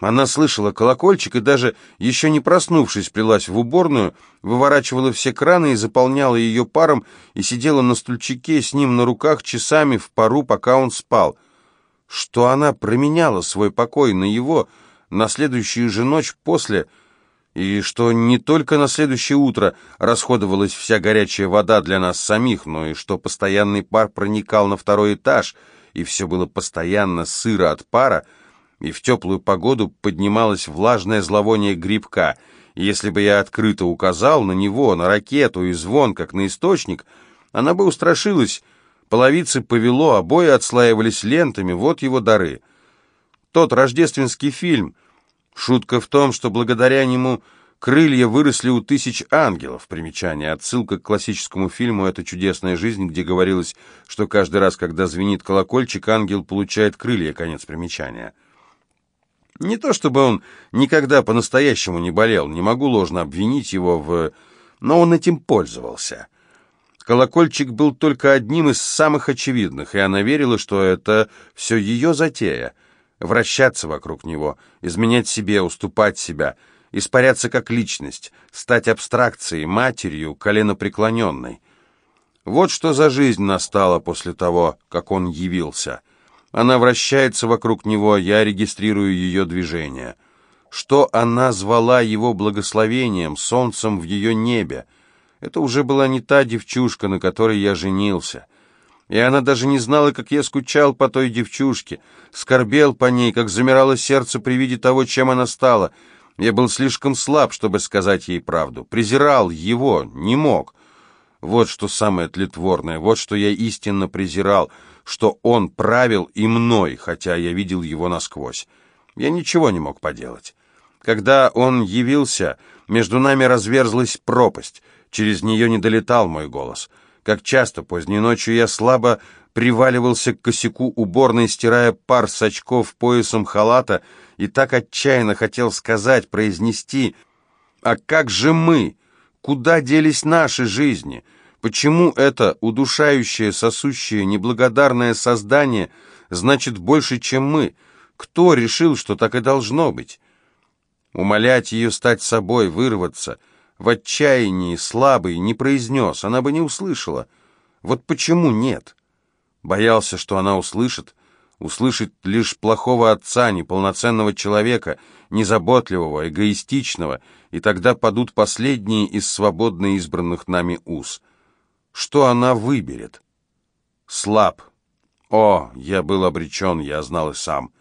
Она слышала колокольчик и даже, еще не проснувшись, плелась в уборную, выворачивала все краны и заполняла ее паром, и сидела на стульчике с ним на руках часами в пару, пока он спал. Что она променяла свой покой на его, на следующую же ночь после, и что не только на следующее утро расходовалась вся горячая вода для нас самих, но и что постоянный пар проникал на второй этаж, и все было постоянно сыро от пара, и в теплую погоду поднималось влажное зловоние грибка, и если бы я открыто указал на него, на ракету и звон, как на источник, она бы устрашилась, половицы повело, обои отслаивались лентами, вот его дары. Тот рождественский фильм, шутка в том, что благодаря нему крылья выросли у тысяч ангелов, примечание, отсылка к классическому фильму «Это чудесная жизнь», где говорилось, что каждый раз, когда звенит колокольчик, ангел получает крылья, конец примечания. Не то чтобы он никогда по-настоящему не болел, не могу ложно обвинить его в... Но он этим пользовался. Колокольчик был только одним из самых очевидных, и она верила, что это все ее затея. Вращаться вокруг него, изменять себе, уступать себя, испаряться как личность, стать абстракцией, матерью, коленопреклоненной. Вот что за жизнь настала после того, как он явился. Она вращается вокруг него, я регистрирую ее движение. Что она звала его благословением, солнцем в ее небе? Это уже была не та девчушка, на которой я женился. И она даже не знала, как я скучал по той девчушке, скорбел по ней, как замирало сердце при виде того, чем она стала. Я был слишком слаб, чтобы сказать ей правду. Презирал его, не мог. Вот что самое тлетворное, вот что я истинно презирал — что он правил и мной, хотя я видел его насквозь. Я ничего не мог поделать. Когда он явился, между нами разверзлась пропасть, через нее не долетал мой голос. Как часто поздней ночью я слабо приваливался к косяку уборной, стирая пар с очков поясом халата, и так отчаянно хотел сказать, произнести «А как же мы? Куда делись наши жизни?» Почему это удушающее, сосущее, неблагодарное создание значит больше, чем мы? Кто решил, что так и должно быть? Умолять ее стать собой, вырваться, в отчаянии, слабый, не произнес, она бы не услышала. Вот почему нет? Боялся, что она услышит, услышит лишь плохого отца, неполноценного человека, незаботливого, эгоистичного, и тогда падут последние из свободно избранных нами уз — что она выберет. Слаб. О, я был обречен, я знал и сам.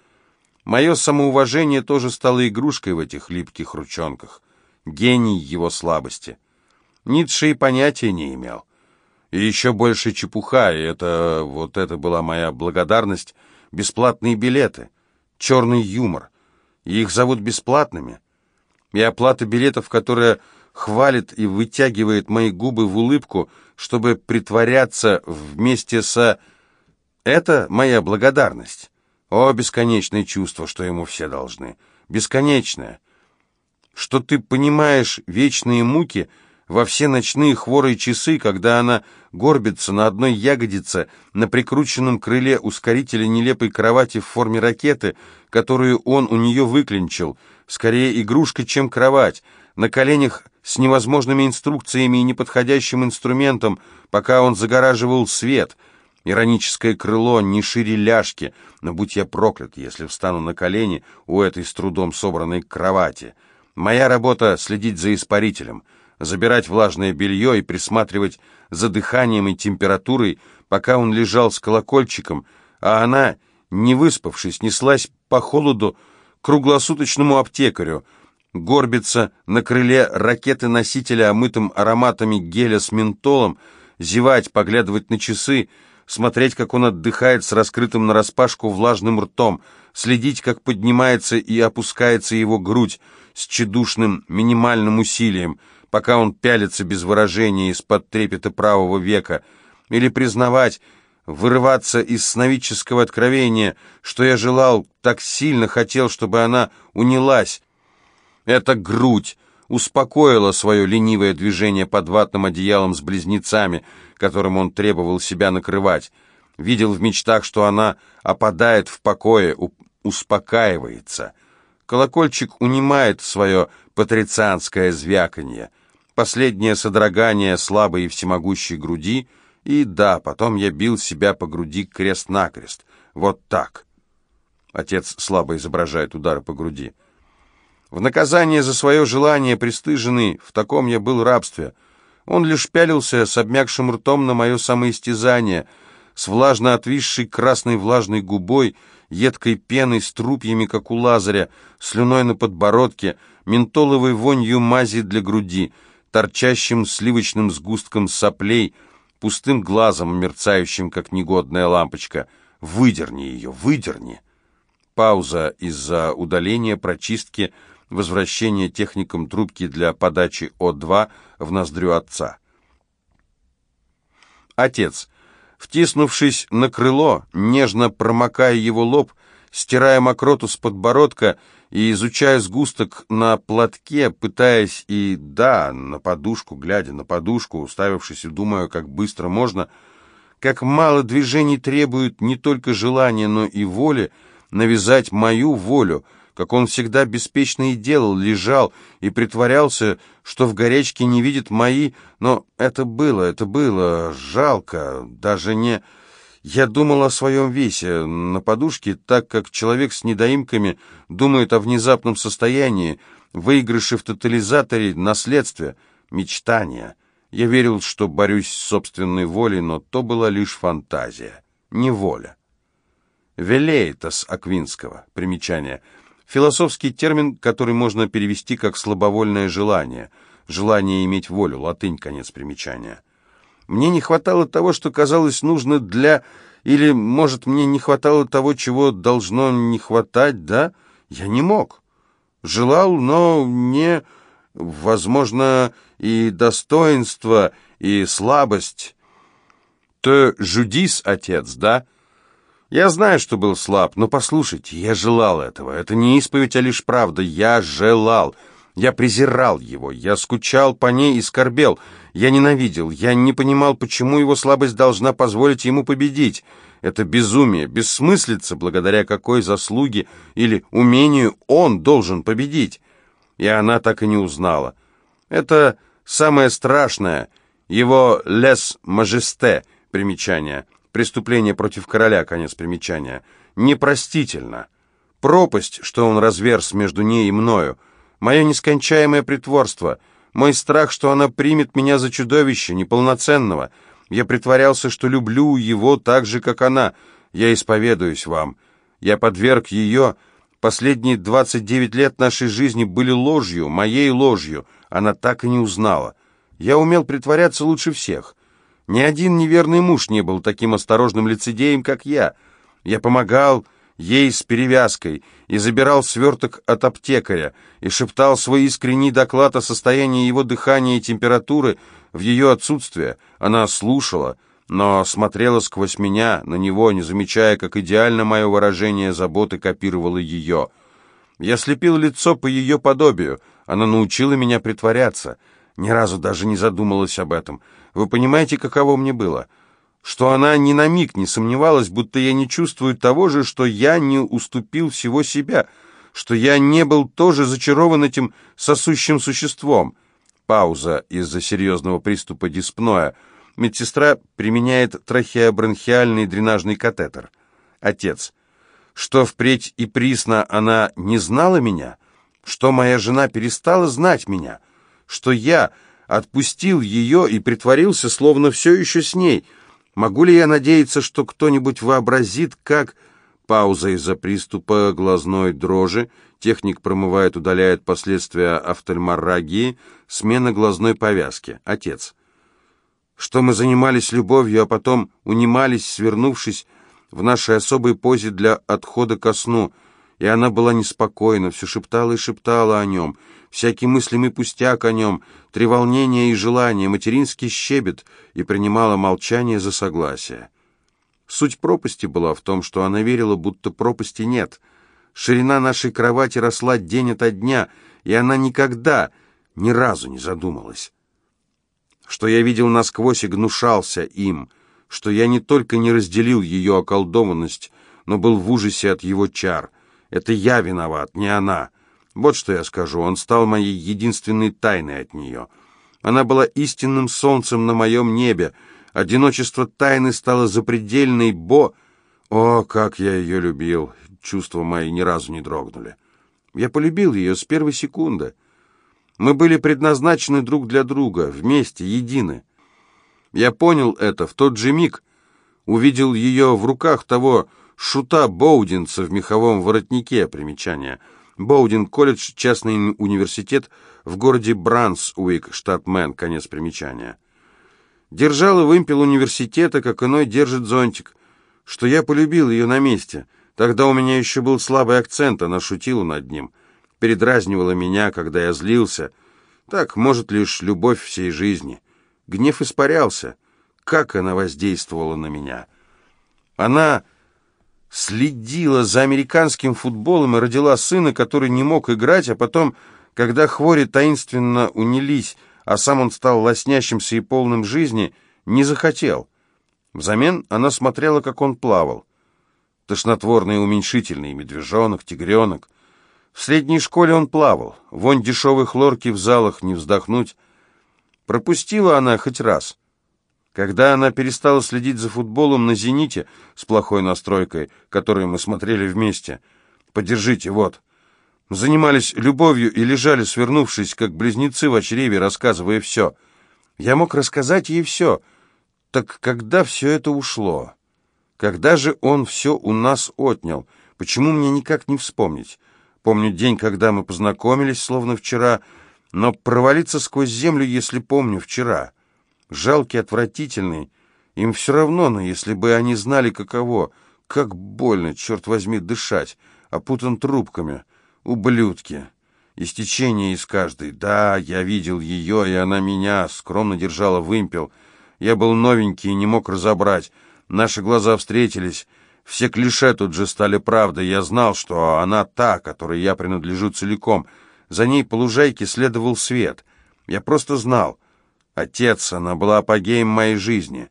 Мое самоуважение тоже стало игрушкой в этих липких ручонках. Гений его слабости. Ницше и понятия не имел. И еще больше чепуха, и это, вот это была моя благодарность, бесплатные билеты, черный юмор. И их зовут бесплатными. И оплата билетов, которая хвалит и вытягивает мои губы в улыбку — чтобы притворяться вместе со... Это моя благодарность. О, бесконечное чувство, что ему все должны. Бесконечное. Что ты понимаешь вечные муки во все ночные хворые часы, когда она горбится на одной ягодице на прикрученном крыле ускорителя нелепой кровати в форме ракеты, которую он у нее выклинчил, скорее игрушка, чем кровать, на коленях с невозможными инструкциями и неподходящим инструментом, пока он загораживал свет. Ироническое крыло не шире ляжки, но будь я проклят, если встану на колени у этой с трудом собранной кровати. Моя работа — следить за испарителем, забирать влажное белье и присматривать за дыханием и температурой, пока он лежал с колокольчиком, а она, не выспавшись, неслась по холоду круглосуточному аптекарю — горбиться на крыле ракеты-носителя, омытым ароматами геля с ментолом, зевать, поглядывать на часы, смотреть, как он отдыхает с раскрытым нараспашку влажным ртом, следить, как поднимается и опускается его грудь с тщедушным минимальным усилием, пока он пялится без выражения из-под трепета правого века, или признавать, вырываться из сновидческого откровения, что я желал, так сильно хотел, чтобы она унялась, эта грудь успокоила свое ленивое движение под ватным одеялом с близнецами, которым он требовал себя накрывать. Видел в мечтах, что она опадает в покое, успокаивается. Колокольчик унимает свое патрицианское звяканье. Последнее содрогание слабой и всемогущей груди, и да, потом я бил себя по груди крест-накрест. Вот так. Отец слабо изображает удары по груди. В наказание за свое желание, пристыженный, в таком я был рабстве. Он лишь пялился с обмякшим ртом на мое самоистязание, с влажно отвисшей красной влажной губой, едкой пеной, с трупьями, как у Лазаря, слюной на подбородке, ментоловой вонью мази для груди, торчащим сливочным сгустком соплей, пустым глазом, мерцающим, как негодная лампочка. «Выдерни ее, выдерни!» Пауза из-за удаления, прочистки, возвращения техникам трубки для подачи О2 в ноздрю отца. Отец, втиснувшись на крыло, нежно промокая его лоб, стирая мокроту с подбородка и изучая сгусток на платке, пытаясь и, да, на подушку, глядя на подушку, уставившись и думая, как быстро можно, как мало движений требует не только желания, но и воли, навязать мою волю, как он всегда беспечно и делал, лежал и притворялся, что в горячке не видит мои, но это было, это было жалко, даже не... Я думал о своем весе на подушке, так как человек с недоимками думает о внезапном состоянии, выигрыше в тотализаторе, наследстве, мечтания. Я верил, что борюсь с собственной волей, но то была лишь фантазия, не воля. Велейтас Аквинского. Примечание. Философский термин, который можно перевести как «слабовольное желание». Желание иметь волю. Латынь, конец примечания. Мне не хватало того, что казалось нужно для... Или, может, мне не хватало того, чего должно не хватать, да? Я не мог. Желал, но не... Возможно, и достоинство, и слабость. То жудис, отец, да? Я знаю, что был слаб, но послушайте, я желал этого. Это не исповедь, а лишь правда. Я желал. Я презирал его. Я скучал по ней и скорбел. Я ненавидел. Я не понимал, почему его слабость должна позволить ему победить. Это безумие, бессмыслица, благодаря какой заслуге или умению он должен победить. И она так и не узнала. Это самое страшное. Его «лес мажесте» примечание – Преступление против короля, конец примечания. Непростительно. Пропасть, что он разверз между ней и мною. Мое нескончаемое притворство. Мой страх, что она примет меня за чудовище, неполноценного. Я притворялся, что люблю его так же, как она. Я исповедуюсь вам. Я подверг ее... Последние 29 лет нашей жизни были ложью, моей ложью. Она так и не узнала. Я умел притворяться лучше всех. Ни один неверный муж не был таким осторожным лицедеем, как я. Я помогал ей с перевязкой и забирал сверток от аптекаря и шептал свой искренний доклад о состоянии его дыхания и температуры в ее отсутствие. Она слушала, но смотрела сквозь меня на него, не замечая, как идеально мое выражение заботы копировало ее. Я слепил лицо по ее подобию, она научила меня притворяться, ни разу даже не задумалась об этом — вы понимаете, каково мне было? Что она ни на миг не сомневалась, будто я не чувствую того же, что я не уступил всего себя, что я не был тоже зачарован этим сосущим существом. Пауза из-за серьезного приступа диспноя. Медсестра применяет трахеобронхиальный дренажный катетер. Отец. Что впредь и присно она не знала меня? Что моя жена перестала знать меня? Что я отпустил ее и притворился, словно все еще с ней. Могу ли я надеяться, что кто-нибудь вообразит, как... Пауза из-за приступа глазной дрожи. Техник промывает, удаляет последствия офтальморагии. Смена глазной повязки. Отец. Что мы занимались любовью, а потом унимались, свернувшись в нашей особой позе для отхода ко сну. И она была неспокойна, все шептала и шептала о нем — всякий мыслимый пустяк о нем, треволнение и желание, материнский щебет, и принимала молчание за согласие. Суть пропасти была в том, что она верила, будто пропасти нет. Ширина нашей кровати росла день ото дня, и она никогда, ни разу не задумалась. Что я видел насквозь и гнушался им, что я не только не разделил ее околдованность, но был в ужасе от его чар. Это я виноват, не она. Вот что я скажу, он стал моей единственной тайной от нее. Она была истинным солнцем на моем небе. Одиночество тайны стало запредельной, бо... О, как я ее любил! Чувства мои ни разу не дрогнули. Я полюбил ее с первой секунды. Мы были предназначены друг для друга, вместе, едины. Я понял это в тот же миг, увидел ее в руках того шута Боудинца в меховом воротнике, примечание. Боудин колледж, частный университет в городе Брансуик, штат Мэн, конец примечания. Держал и вымпел университета, как иной держит зонтик, что я полюбил ее на месте. Тогда у меня еще был слабый акцент, она шутила над ним передразнивала меня, когда я злился. Так может лишь любовь всей жизни. Гнев испарялся. Как она воздействовала на меня? Она следила за американским футболом и родила сына, который не мог играть, а потом, когда хвори таинственно унились, а сам он стал лоснящимся и полным жизни, не захотел. Взамен она смотрела, как он плавал. Тошнотворный уменьшительный медвежонок, тигренок — в средней школе он плавал. Вонь дешевой хлорки в залах не вздохнуть. Пропустила она хоть раз. Когда она перестала следить за футболом на «Зените» с плохой настройкой, которую мы смотрели вместе. Подержите, вот. Занимались любовью и лежали, свернувшись, как близнецы в чреве, рассказывая все. Я мог рассказать ей все. Так когда все это ушло? Когда же он все у нас отнял? Почему мне никак не вспомнить? Помню день, когда мы познакомились, словно вчера, но провалиться сквозь землю, если помню, вчера. Жалкий, отвратительный. Им все равно, но если бы они знали, каково, как больно, черт возьми, дышать, опутан трубками. Ублюдки. Истечение из каждой. Да, я видел ее, и она меня, скромно держала вымпел. Я был новенький и не мог разобрать. Наши глаза встретились. Все клише тут же стали правдой. Я знал, что она та, которой я принадлежу целиком. За ней по лужайке следовал свет. Я просто знал. Отец, она была апогеем моей жизни.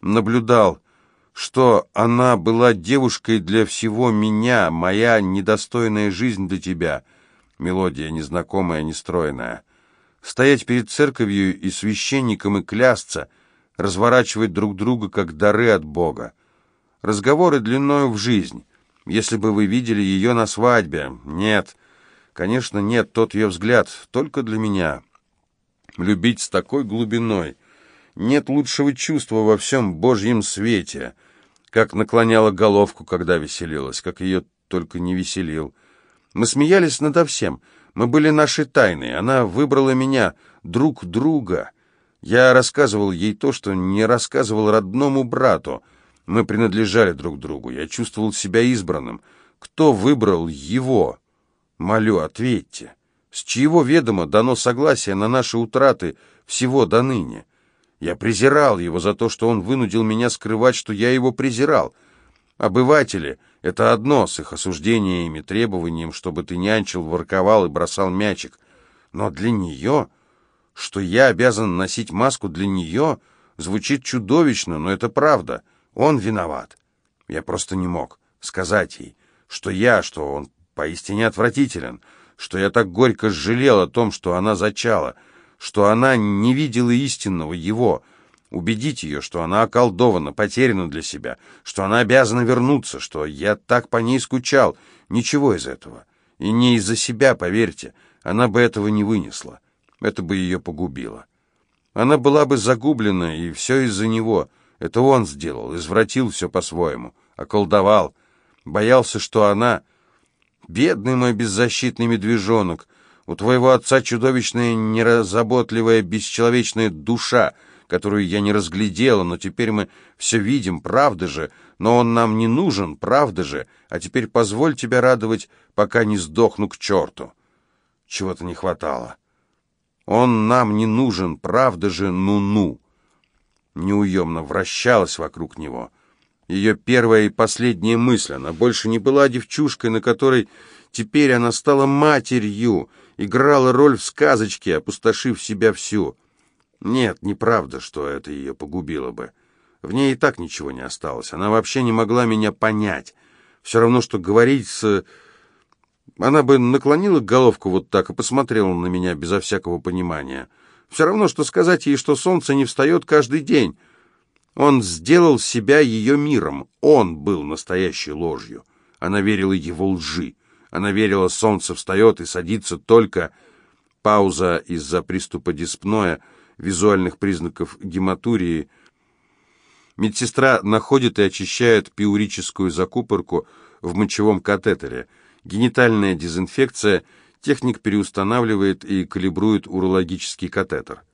Наблюдал, что она была девушкой для всего меня, моя недостойная жизнь для тебя. Мелодия незнакомая, нестройная. Стоять перед церковью и священником и клясться, разворачивать друг друга, как дары от Бога. Разговоры длиною в жизнь. Если бы вы видели ее на свадьбе. Нет, конечно, нет, тот ее взгляд только для меня. Любить с такой глубиной. Нет лучшего чувства во всем Божьем свете. Как наклоняла головку, когда веселилась, как ее только не веселил. Мы смеялись надо всем. Мы были нашей тайной. Она выбрала меня, друг друга. Я рассказывал ей то, что не рассказывал родному брату. Мы принадлежали друг другу. Я чувствовал себя избранным. Кто выбрал его? Молю, ответьте. С чьего ведома дано согласие на наши утраты всего до ныне? Я презирал его за то, что он вынудил меня скрывать, что я его презирал. Обыватели — это одно, с их осуждениями, требованием, чтобы ты нянчил, ворковал и бросал мячик. Но для нее, что я обязан носить маску для нее, звучит чудовищно, но это правда — он виноват. Я просто не мог сказать ей, что я, что он поистине отвратителен, что я так горько жалел о том, что она зачала, что она не видела истинного его, убедить ее, что она околдована, потеряна для себя, что она обязана вернуться, что я так по ней скучал. Ничего из этого. И не из-за себя, поверьте, она бы этого не вынесла. Это бы ее погубило. Она была бы загублена, и все из-за него — это он сделал, извратил все по-своему, околдовал. Боялся, что она... Бедный мой беззащитный медвежонок, у твоего отца чудовищная, нераззаботливая, бесчеловечная душа, которую я не разглядела, но теперь мы все видим, правда же, но он нам не нужен, правда же, а теперь позволь тебя радовать, пока не сдохну к черту. Чего-то не хватало. Он нам не нужен, правда же, ну-ну неуемно вращалась вокруг него. Ее первая и последняя мысль, она больше не была девчушкой, на которой теперь она стала матерью, играла роль в сказочке, опустошив себя всю. Нет, неправда, что это ее погубило бы. В ней и так ничего не осталось. Она вообще не могла меня понять. Все равно, что говорить с... Она бы наклонила головку вот так и посмотрела на меня безо всякого понимания. Все равно, что сказать ей, что солнце не встает каждый день. Он сделал себя ее миром. Он был настоящей ложью. Она верила его лжи. Она верила, солнце встает и садится только... Пауза из-за приступа диспноя, визуальных признаков гематурии. Медсестра находит и очищает пиурическую закупорку в мочевом катетере. Генитальная дезинфекция. Техник переустанавливает и калибрует урологический катетер.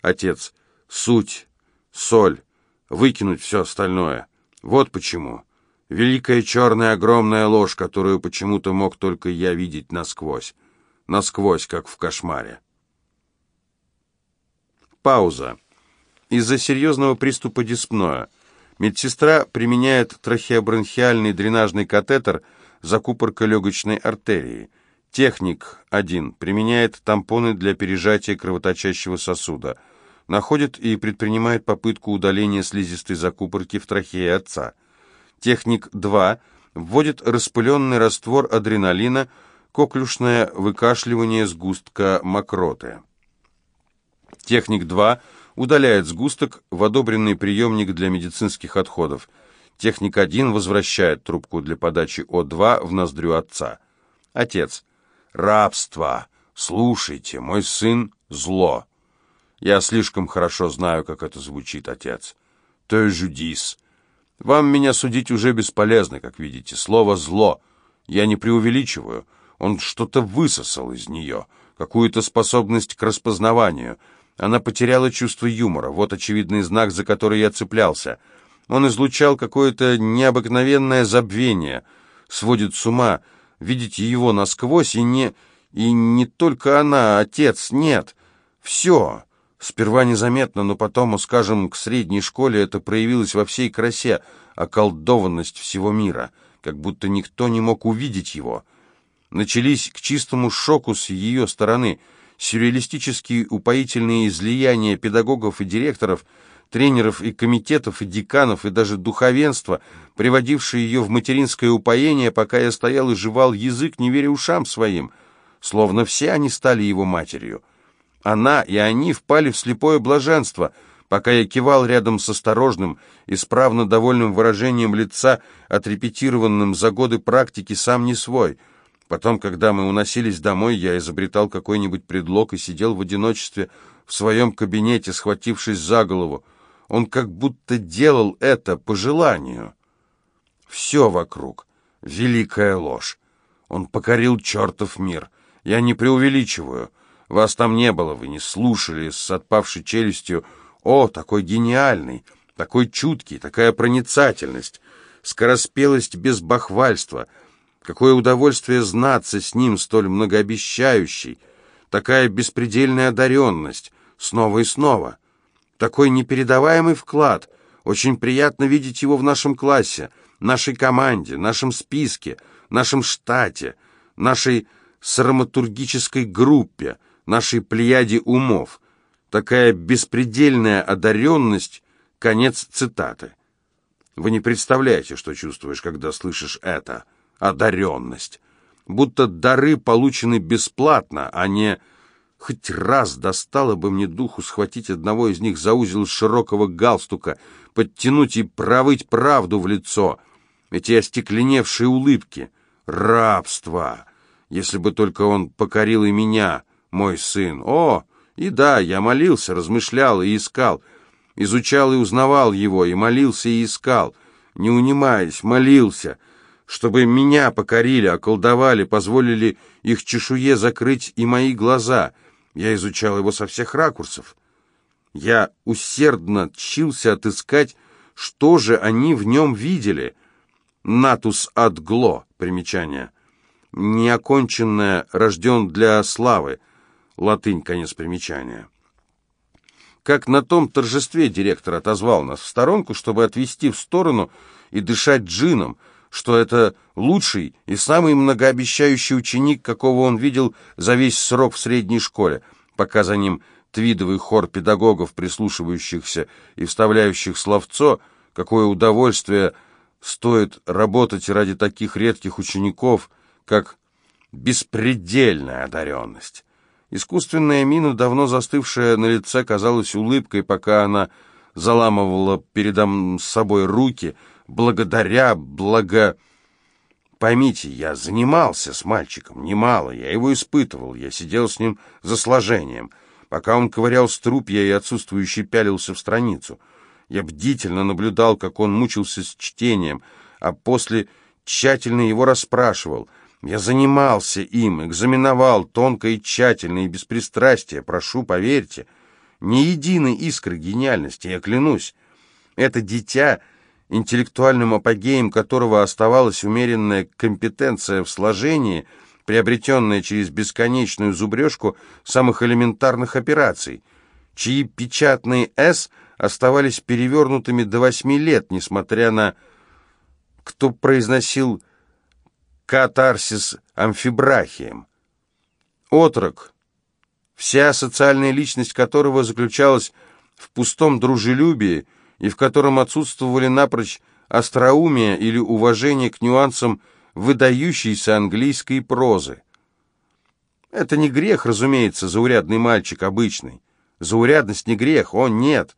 Отец. Суть. Соль выкинуть все остальное. Вот почему. Великая черная огромная ложь, которую почему-то мог только я видеть насквозь. Насквозь, как в кошмаре. Пауза. Из-за серьезного приступа диспноя. Медсестра применяет трахеобронхиальный дренажный катетер, закупорка легочной артерии. Техник 1 применяет тампоны для пережатия кровоточащего сосуда – находит и предпринимает попытку удаления слизистой закупорки в трахее отца. Техник 2 вводит распыленный раствор адреналина, коклюшное выкашливание сгустка мокроты. Техник 2 удаляет сгусток в одобренный приемник для медицинских отходов. Техник 1 возвращает трубку для подачи О2 в ноздрю отца. Отец. «Рабство! Слушайте, мой сын — зло!» Я слишком хорошо знаю, как это звучит, отец. То жудис. Вам меня судить уже бесполезно, как видите. Слово «зло». Я не преувеличиваю. Он что-то высосал из нее, какую-то способность к распознаванию. Она потеряла чувство юмора. Вот очевидный знак, за который я цеплялся. Он излучал какое-то необыкновенное забвение. Сводит с ума. Видите его насквозь, и не... И не только она, отец, нет. Все. Сперва незаметно, но потом, скажем, к средней школе это проявилось во всей красе, околдованность всего мира, как будто никто не мог увидеть его. Начались к чистому шоку с ее стороны, сюрреалистические упоительные излияния педагогов и директоров, тренеров и комитетов и деканов и даже духовенства, приводившие ее в материнское упоение, пока я стоял и жевал язык, не веря ушам своим, словно все они стали его матерью. Она и они впали в слепое блаженство, пока я кивал рядом с осторожным, исправно довольным выражением лица, отрепетированным за годы практики сам не свой. Потом, когда мы уносились домой, я изобретал какой-нибудь предлог и сидел в одиночестве в своем кабинете, схватившись за голову. Он как будто делал это по желанию. Все вокруг — великая ложь. Он покорил чертов мир. Я не преувеличиваю — вас там не было, вы не слушали с отпавшей челюстью. О, такой гениальный, такой чуткий, такая проницательность, скороспелость без бахвальства. Какое удовольствие знаться с ним, столь многообещающий. Такая беспредельная одаренность, снова и снова. Такой непередаваемый вклад. Очень приятно видеть его в нашем классе, нашей команде, нашем списке, нашем штате, нашей сараматургической группе — нашей плеяде умов. Такая беспредельная одаренность — конец цитаты. Вы не представляете, что чувствуешь, когда слышишь это. Одаренность. Будто дары получены бесплатно, а не... Хоть раз достало бы мне духу схватить одного из них за узел широкого галстука, подтянуть и провыть правду в лицо. Эти остекленевшие улыбки. Рабство! Если бы только он покорил и меня мой сын. О, и да, я молился, размышлял и искал, изучал и узнавал его, и молился и искал, не унимаясь, молился, чтобы меня покорили, околдовали, позволили их чешуе закрыть и мои глаза. Я изучал его со всех ракурсов. Я усердно тщился отыскать, что же они в нем видели. Натус ад гло, примечание. Неоконченное, рожден для славы — Латынь, конец примечания. Как на том торжестве директор отозвал нас в сторонку, чтобы отвести в сторону и дышать джином, что это лучший и самый многообещающий ученик, какого он видел за весь срок в средней школе, пока за ним твидовый хор педагогов, прислушивающихся и вставляющих словцо, какое удовольствие стоит работать ради таких редких учеников, как беспредельная одаренность. Искусственная мина, давно застывшая на лице, казалась улыбкой, пока она заламывала передо собой руки, благодаря, благо... Поймите, я занимался с мальчиком, немало, я его испытывал, я сидел с ним за сложением. Пока он ковырял струп, я и отсутствующий пялился в страницу. Я бдительно наблюдал, как он мучился с чтением, а после тщательно его расспрашивал. Я занимался им, экзаменовал тонко и тщательно и без пристрастия, прошу, поверьте. Ни единой искры гениальности, я клянусь. Это дитя интеллектуальным апогеем которого оставалась умеренная компетенция в сложении, приобретенная через бесконечную зубрежку самых элементарных операций, чьи печатные «С» оставались перевернутыми до восьми лет, несмотря на... кто произносил катарсис амфибрахием. Отрок, вся социальная личность которого заключалась в пустом дружелюбии, и в котором отсутствовали напрочь остроумие или уважение к нюансам выдающейся английской прозы. Это не грех, разумеется, заурядный мальчик обычный. Заурядность не грех, он нет.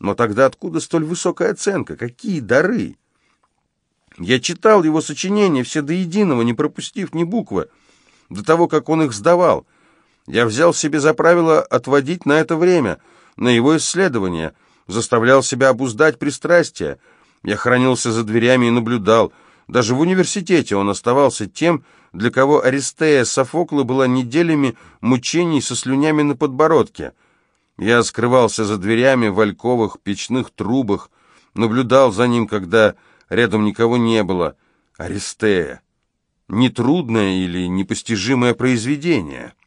Но тогда откуда столь высокая оценка? Какие дары? Я читал его сочинения все до единого, не пропустив ни буквы, до того, как он их сдавал. Я взял себе за правило отводить на это время, на его исследования — заставлял себя обуздать пристрастия. Я хранился за дверями и наблюдал. Даже в университете он оставался тем, для кого Аристея Софокла была неделями мучений со слюнями на подбородке. Я скрывался за дверями в альковых печных трубах, наблюдал за ним, когда рядом никого не было. Аристея. Нетрудное или непостижимое произведение —